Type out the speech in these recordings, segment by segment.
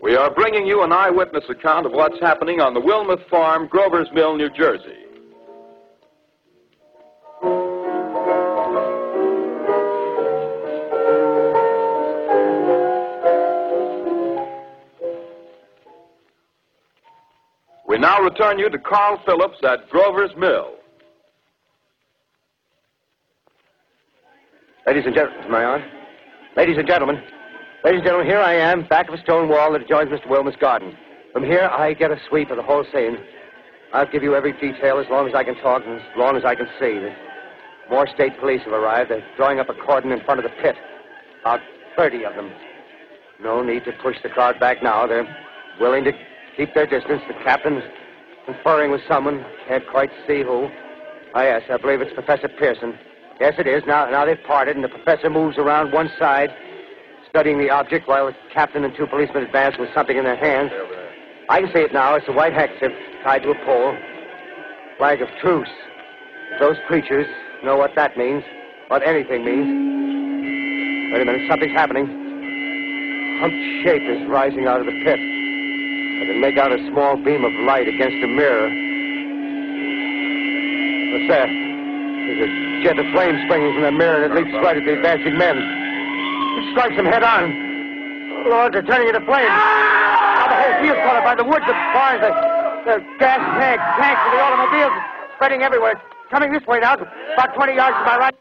We are bringing you an eyewitness account of what's happening on the Wilmuth Farm, Grover's Mill, New Jersey. We now return you to Carl Phillips at Grover's Mill. Ladies and gentlemen, am I on? Ladies and gentlemen, ladies and gentlemen, here I am, back of a stone wall that adjoins Mr. Wilmuth's garden. From here, I get a sweep of the whole scene. I'll give you every detail as long as I can talk and as long as I can see. More state police have arrived. They're drawing up a cordon in front of the pit. About 30 of them. No need to push the crowd back now. They're willing to keep their distance. The captain's conferring with someone. Can't quite see who. Ah, yes, I believe it's Professor Pearson. Yes, it is. Now, now they've parted, and the professor moves around one side, studying the object, while the captain and two policemen advance with something in their hands. I can see it now. It's a white handkerchief tied to a pole. Flag of truce. Those creatures know what that means, what anything means. Wait a minute, something's happening. Humped shape is rising out of the pit. I can make out a small beam of light against a mirror. What's that? There's a jet of flame springing from the mirror, and it leaps right at the advancing men. Strikes them head on. Lord, they're turning into flames. Now the whole field's caught up by the woods, the barns, the, the gas tank, tanks of the automobiles, spreading everywhere. Coming this way now, about 20 yards to my right.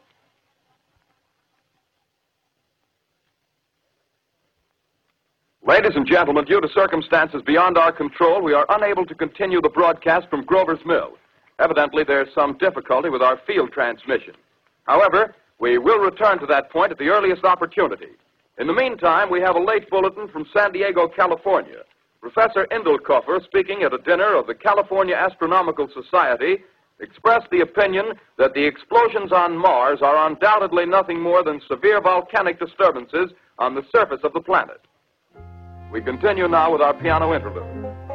Ladies and gentlemen, due to circumstances beyond our control, we are unable to continue the broadcast from Grover's Mill. Evidently, there's some difficulty with our field transmission. However, we will return to that point at the earliest opportunity. In the meantime, we have a late bulletin from San Diego, California. Professor Indelkoffer, speaking at a dinner of the California Astronomical Society, expressed the opinion that the explosions on Mars are undoubtedly nothing more than severe volcanic disturbances on the surface of the planet. We continue now with our piano interlude.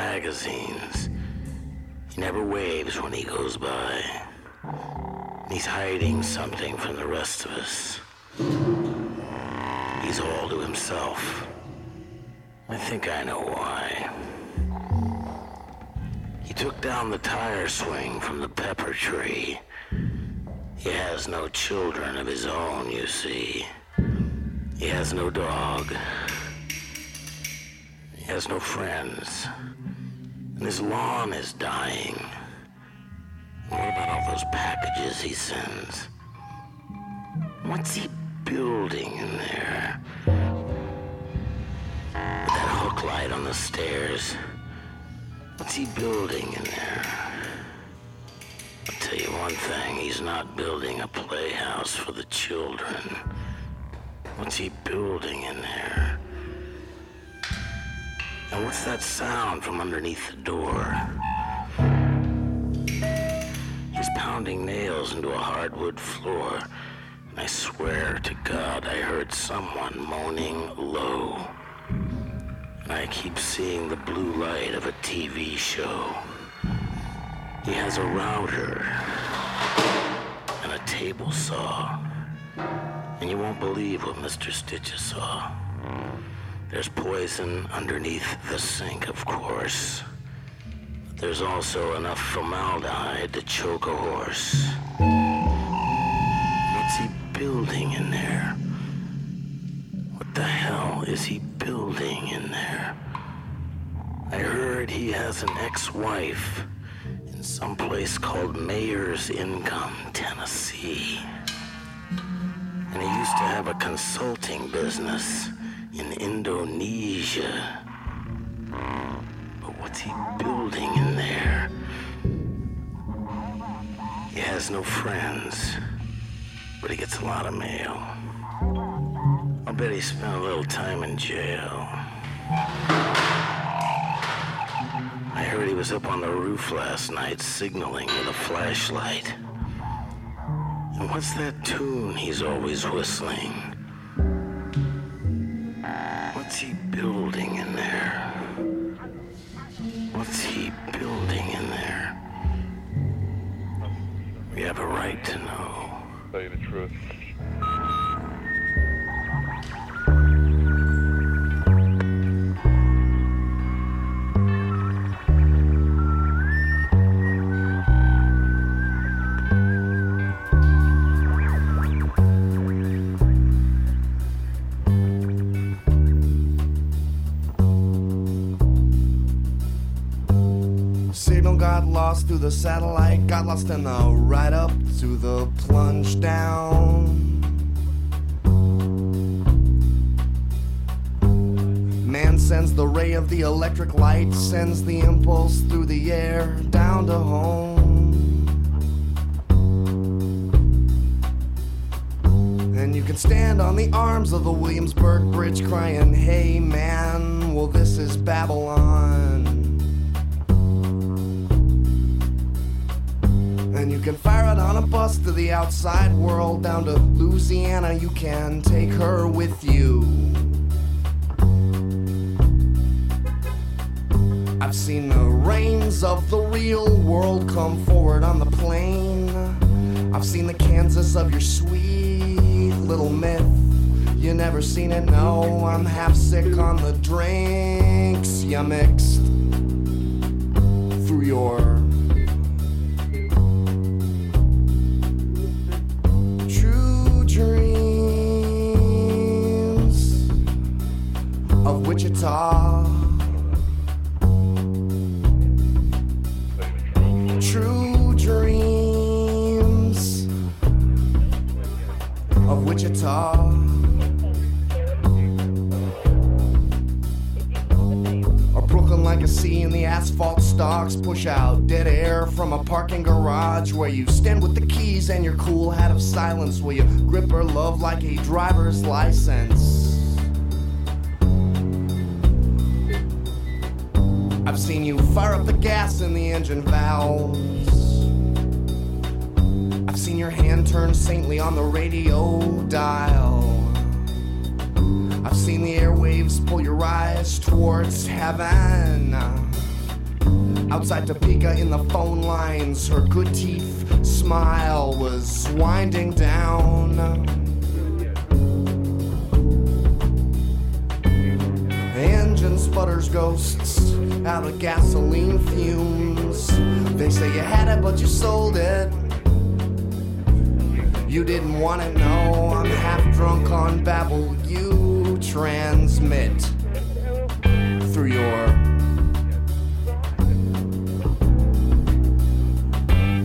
Magazines. He never waves when he goes by. He's hiding something from the rest of us. He's all to himself. I think I know why. He took down the tire swing from the pepper tree. He has no children of his own, you see. He has no dog. He has no friends. His lawn is dying. What about all those packages he sends? What's he building in there? That hook light on the stairs. What's he building in there? I'll tell you one thing, he's not building a playhouse for the children. What's he building in there? And what's that sound from underneath the door? He's pounding nails into a hardwood floor. And I swear to God I heard someone moaning low. And I keep seeing the blue light of a TV show. He has a router and a table saw. And you won't believe what Mr. Stitches saw. There's poison underneath the sink, of course. But there's also enough formaldehyde to choke a horse. What's he building in there? What the hell is he building in there? I heard he has an ex-wife in some place called Mayor's Income, Tennessee. And he used to have a consulting business in Indonesia. But what's he building in there? He has no friends, but he gets a lot of mail. I'll bet he spent a little time in jail. I heard he was up on the roof last night signaling with a flashlight. And what's that tune he's always whistling? What's he building in there? What's he building in there? We have a right to know. Tell you the truth. The satellite, got lost in the ride up to the plunge down. Man sends the ray of the electric light, sends the impulse through the air down to home. And you can stand on the arms of the Williamsburg Bridge crying, Hey man, well, this is Babylon. And you can fire it on a bus to the outside world down to Louisiana. You can take her with you. I've seen the reins of the real world come forward on the plane. I've seen the Kansas of your sweet little myth. You never seen it, no. I'm half sick on the drinks you mixed through your A sea and the asphalt stalks push out dead air from a parking garage where you stand with the keys and your cool hat of silence where you grip her love like a driver's license. I've seen you fire up the gas in the engine valves I've seen your hand turn saintly on the radio dial. Seen the airwaves pull your eyes towards heaven. Outside Topeka in the phone lines, her good teeth smile was winding down. Engine sputters ghosts out of gasoline fumes. They say you had it, but you sold it. You didn't want to know. I'm half drunk on babble. You transmit through your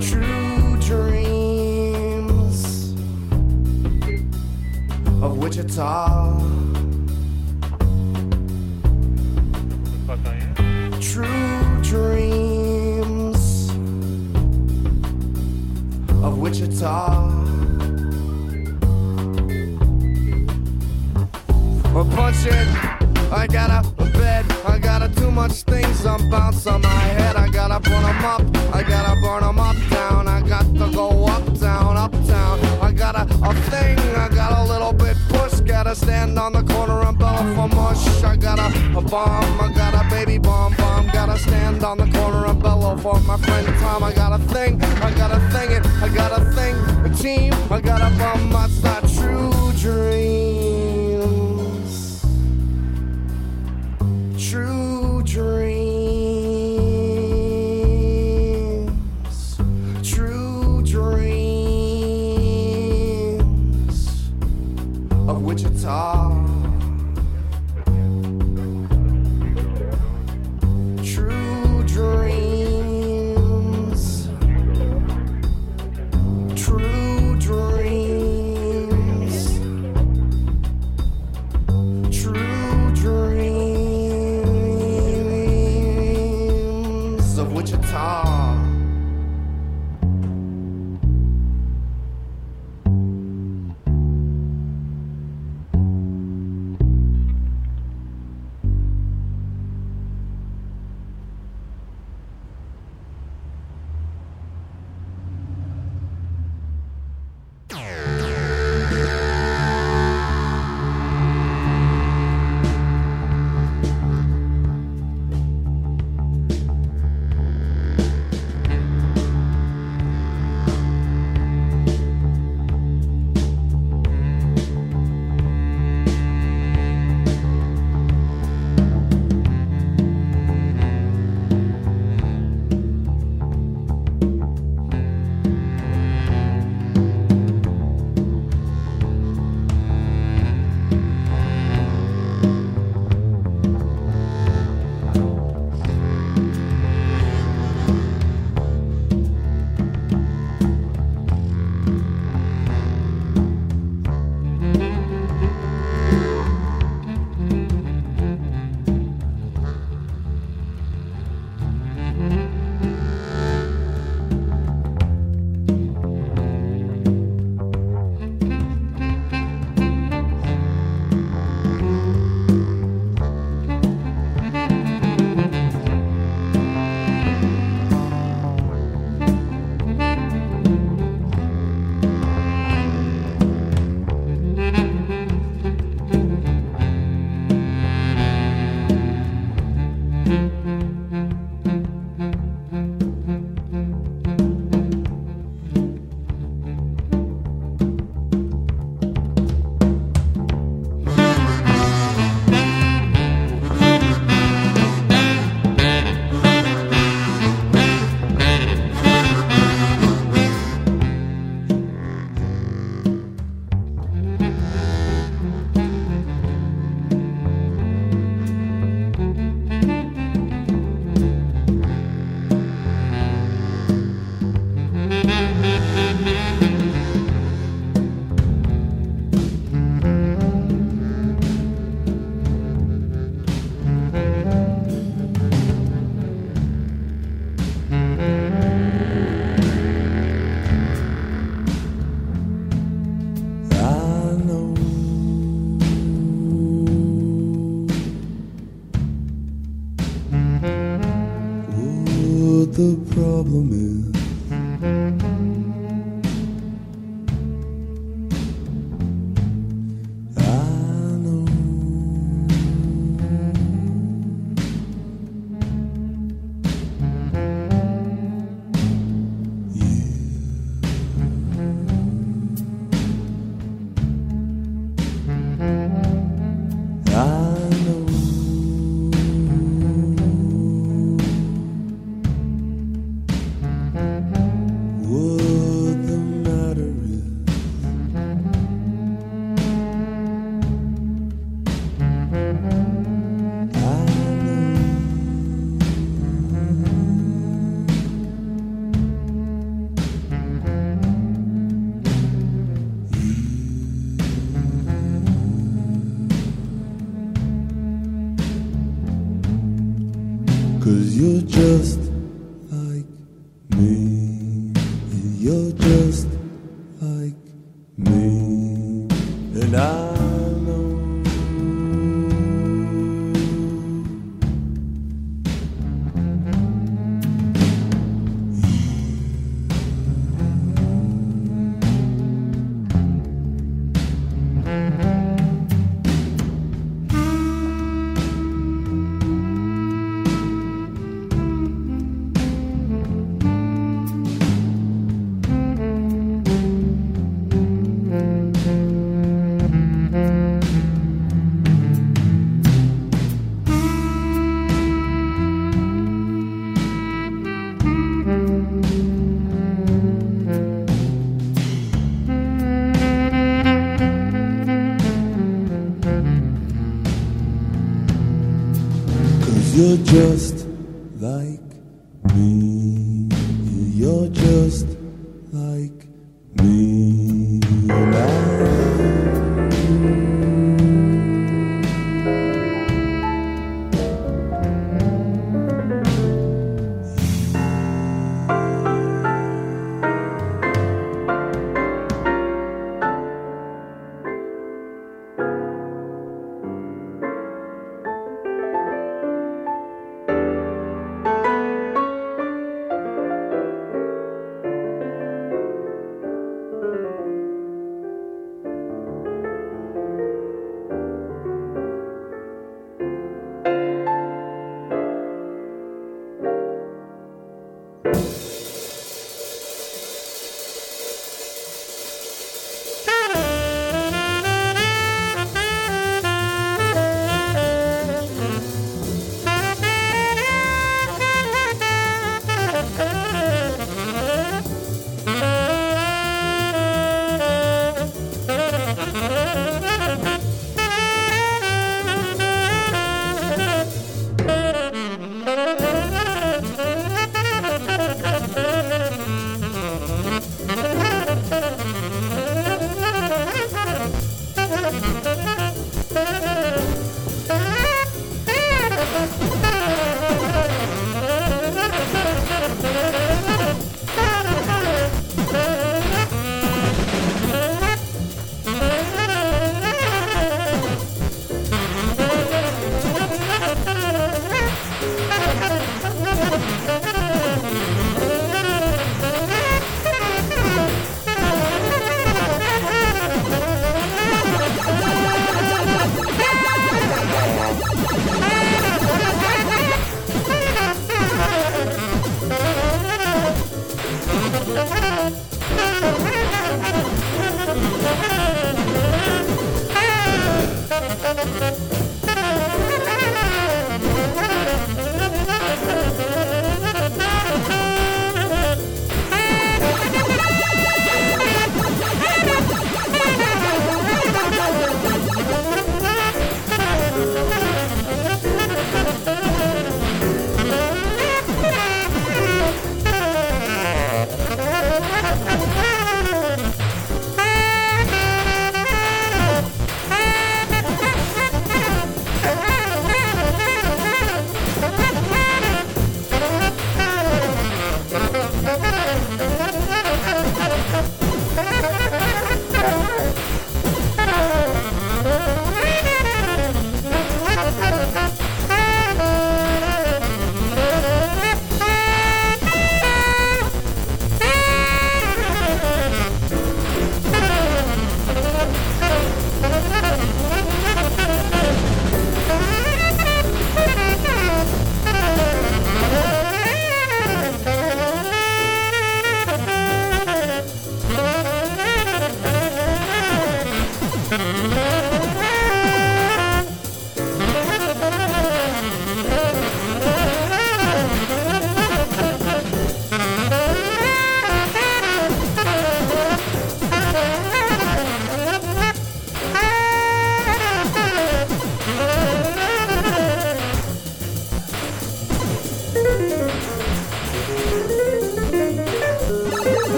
true dreams of Wichita. True dreams of Wichita. We're punching. I got a bed. I got a too much things I'm bounce on my head. I gotta burn 'em up. I gotta burn 'em up down. I got to go uptown, uptown. I got a, a thing. I got a little bit push. Gotta stand on the corner and bella for mush. I got a, a bomb. I got a baby bomb bomb. Gotta stand on the corner and bellow for my friend Tom. I got a thing. I got a thing. It. I got a thing. A team. I got a bomb, That's not true dreams. Dreams. True dreams of Wichita.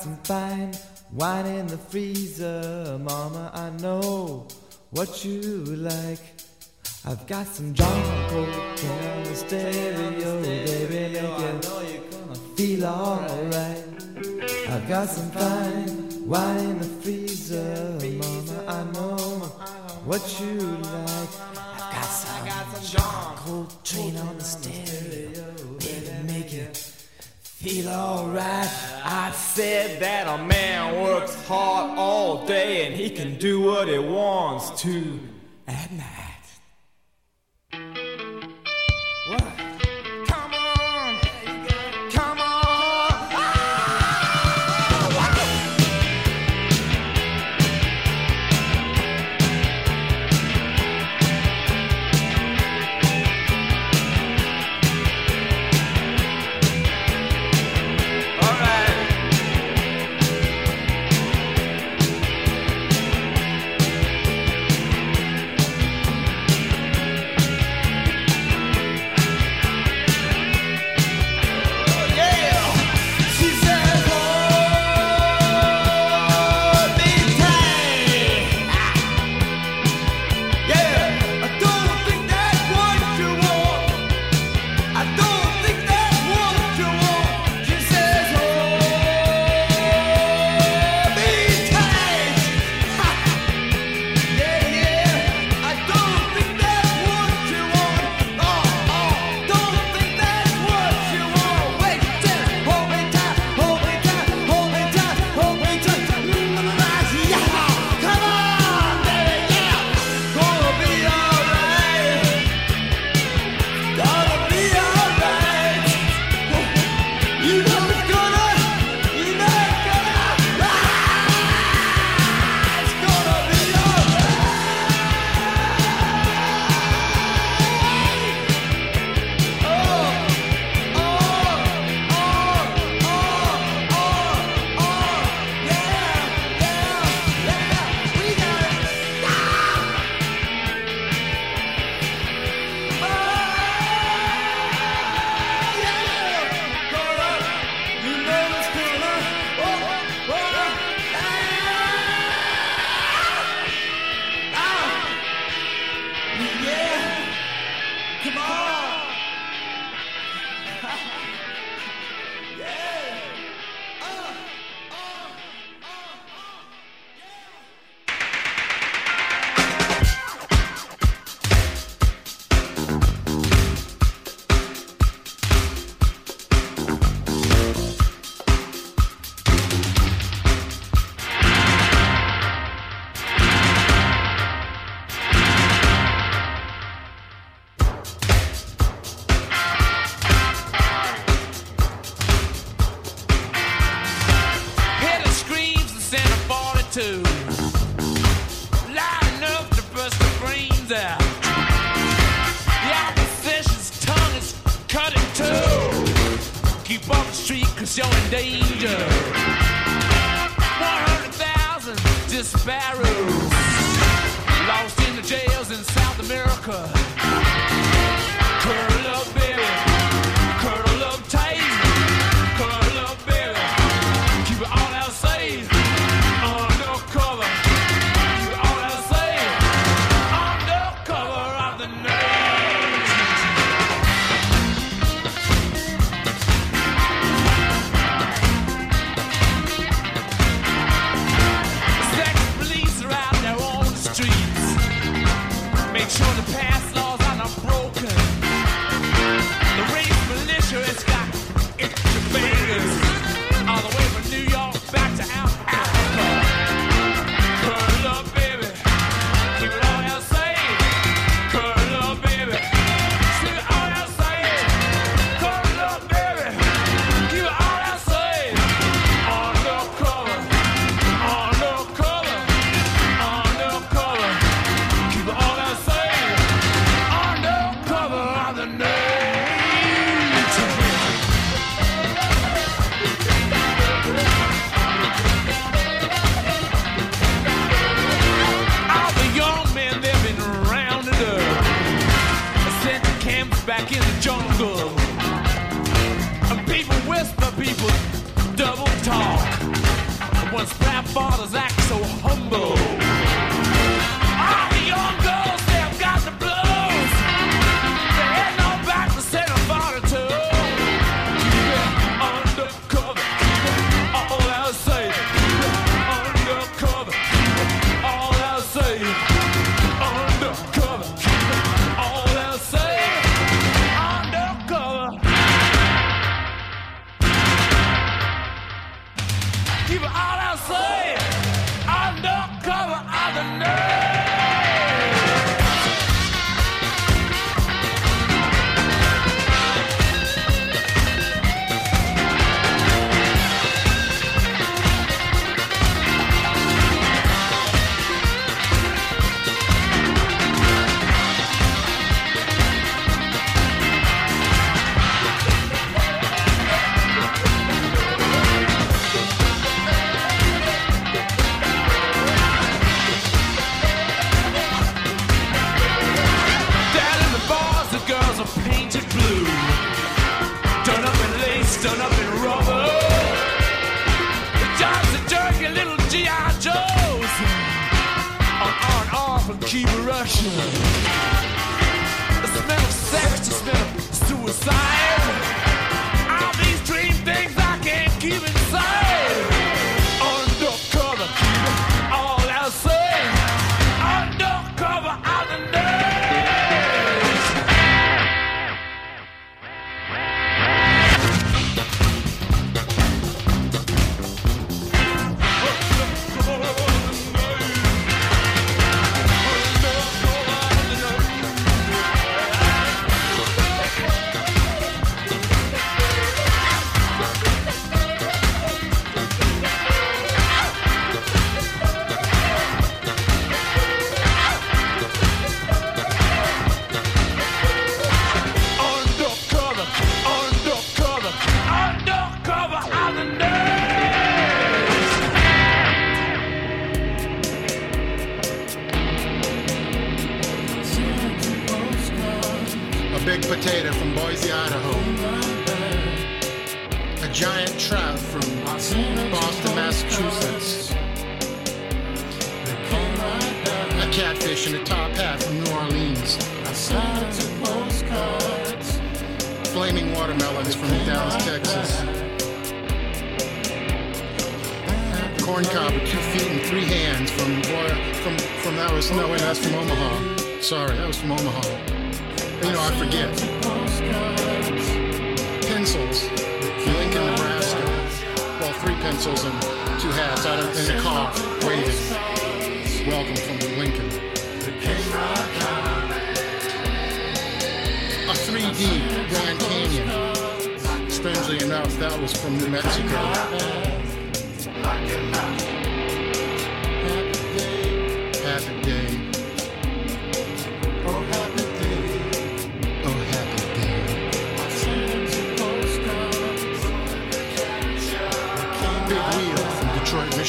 some fine wine in the freezer, Mama. I know what you like. I've got some John Coke on the stereo, baby, make you feel alright. I've got some fine wine in the freezer, Mama. I know what you like. I've got some John Coltrane on the stereo. Feel alright. I said that a man works hard all day and he can do what he wants to.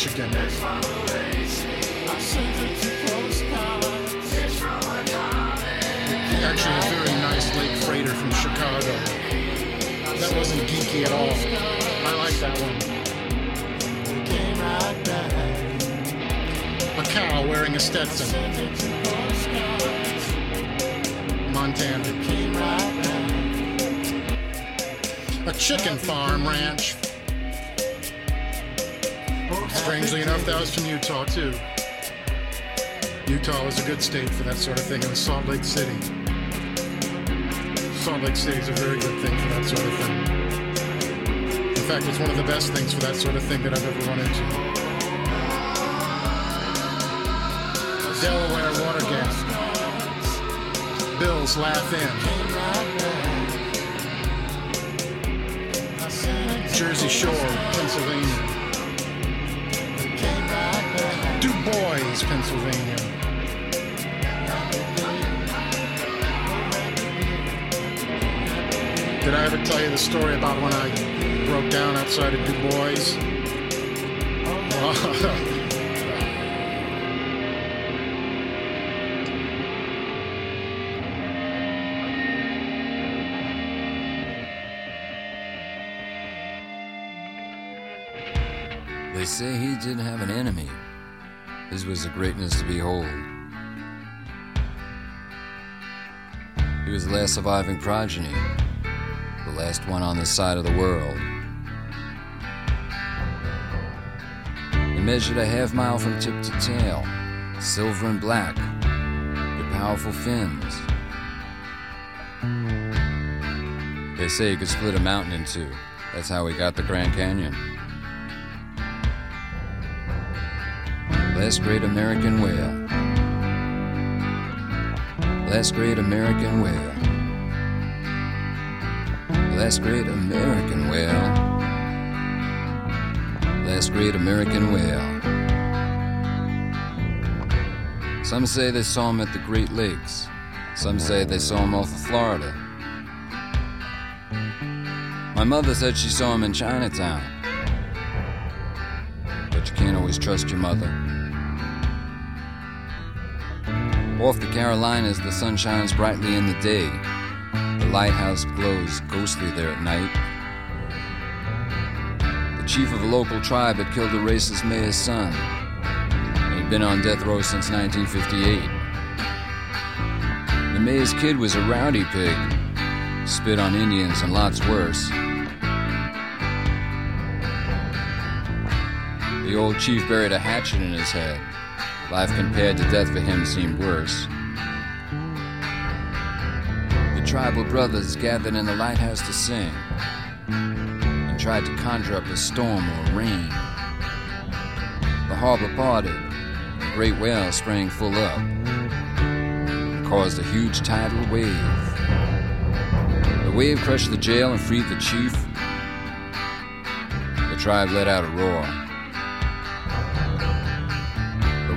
Michigan. Actually, a very nice lake freighter from Chicago. That wasn't geeky at all. I like that one. A cow wearing a Stetson. Montana. A chicken farm ranch. Strangely enough, that was from Utah, too. Utah was a good state for that sort of thing. Was Salt Lake City. Salt Lake City is a very good thing for that sort of thing. In fact, it's one of the best things for that sort of thing that I've ever run into. Delaware water gap. Bills laugh in. Jersey Shore, Pennsylvania. Bois, Pennsylvania. Did I ever tell you the story about when I broke down outside of Du Bois? They say he didn't have an enemy. His was a greatness to behold. He was the last surviving progeny, the last one on this side of the world. He measured a half mile from tip to tail, silver and black, with powerful fins. They say he could split a mountain in two. That's how he got the Grand Canyon. Last great American whale. Last great American whale. Last great American whale. Last great American whale. Some say they saw him at the Great Lakes. Some say they saw him off of Florida. My mother said she saw him in Chinatown. But you can't always trust your mother. Off the Carolinas, the sun shines brightly in the day. The lighthouse glows ghostly there at night. The chief of a local tribe had killed a racist mayor's son. He'd been on death row since 1958. The mayor's kid was a rowdy pig, spit on Indians and lots worse. The old chief buried a hatchet in his head. Life compared to death for him seemed worse. The tribal brothers gathered in the lighthouse to sing and tried to conjure up a storm or rain. The harbor parted, a great whale sprang full up, and caused a huge tidal wave. The wave crushed the jail and freed the chief. The tribe let out a roar.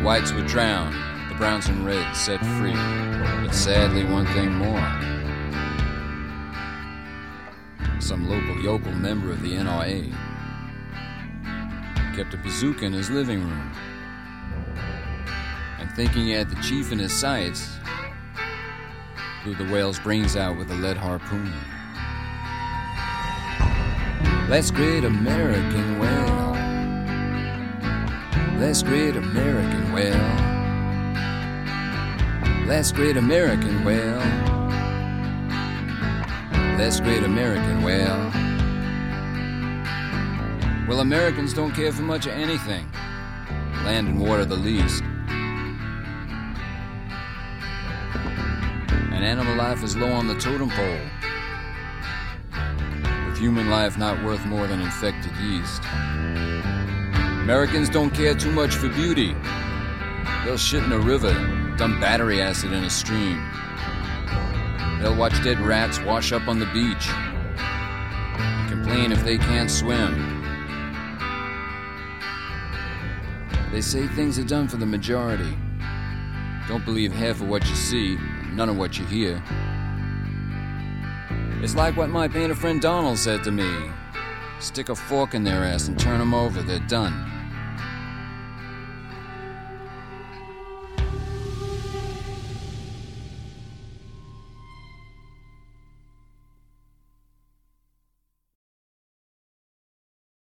Whites were drowned, the browns and reds set free. But sadly, one thing more. Some local yokel member of the NRA kept a bazooka in his living room. And thinking he had the chief in his sights, blew the whale's brains out with a lead harpoon. That's great American whale. That's great American whale. That's great American whale. That's great American whale. Well, Americans don't care for much of anything. Land and water the least. And animal life is low on the totem pole. With human life not worth more than infected yeast. Americans don't care too much for beauty. They'll shit in a river, dump battery acid in a stream. They'll watch dead rats wash up on the beach. Complain if they can't swim. They say things are done for the majority. Don't believe half of what you see, none of what you hear. It's like what my painter friend Donald said to me stick a fork in their ass and turn them over, they're done.